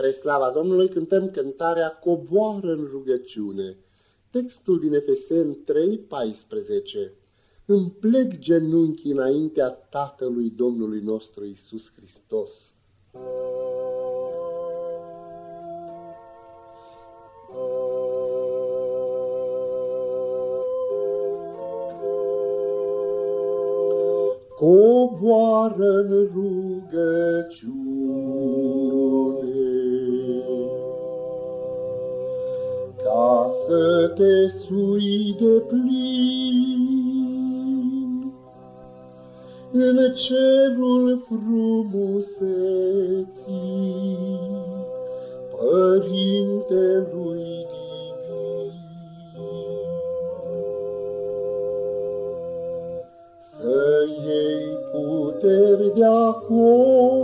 Spre slava Domnului cântăm cântarea Coboară în rugăciune. Textul din Efeseni 3:14. Îmi plec genunchi înaintea Tatălui Domnului nostru Isus Hristos. Coboară în rugăciune să te sui de plin în cerul frumuseții Părintelui Divin. Să iei puteri de acolo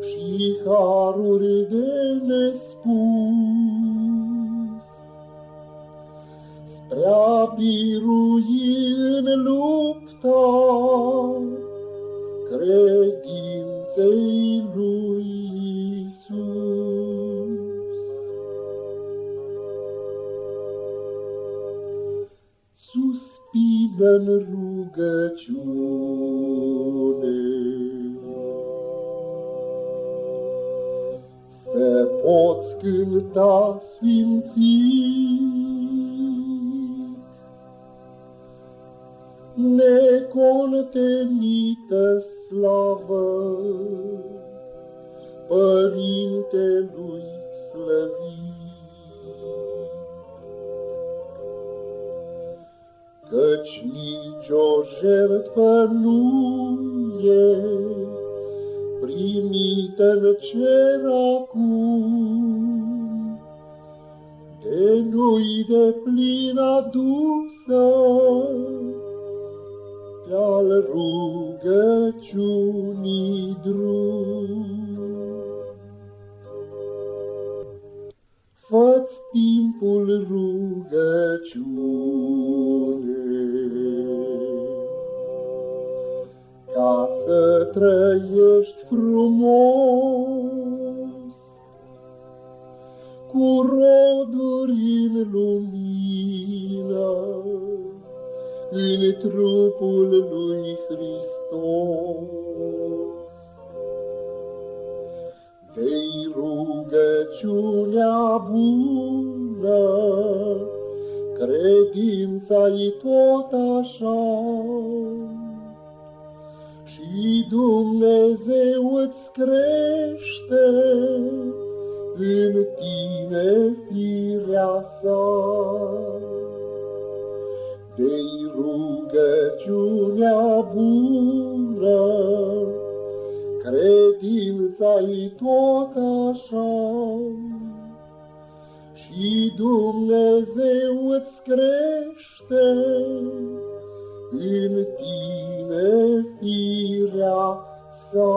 și haruri de nespus, spre a birui în lupta credinței lui Isus. Suspină-n rugăciune, să poți cânta sfințit. Necontenită slavă Părintelui slăvit. Căci nicio jertfă nu e primită în cer acum, de nu-i de plin adusă, pe-al rugăciunii drum. Fă-ți timpul rugăciune, ca să trăiești frumos, cu roduri în lumină, în trupul lui Hristos. Dei rugăciunea bună, credința-i tot așa, și Dumnezeu îți crește rugăciunea bună, credința-i tot așa, și Dumnezeu îți crește în tine firea sa.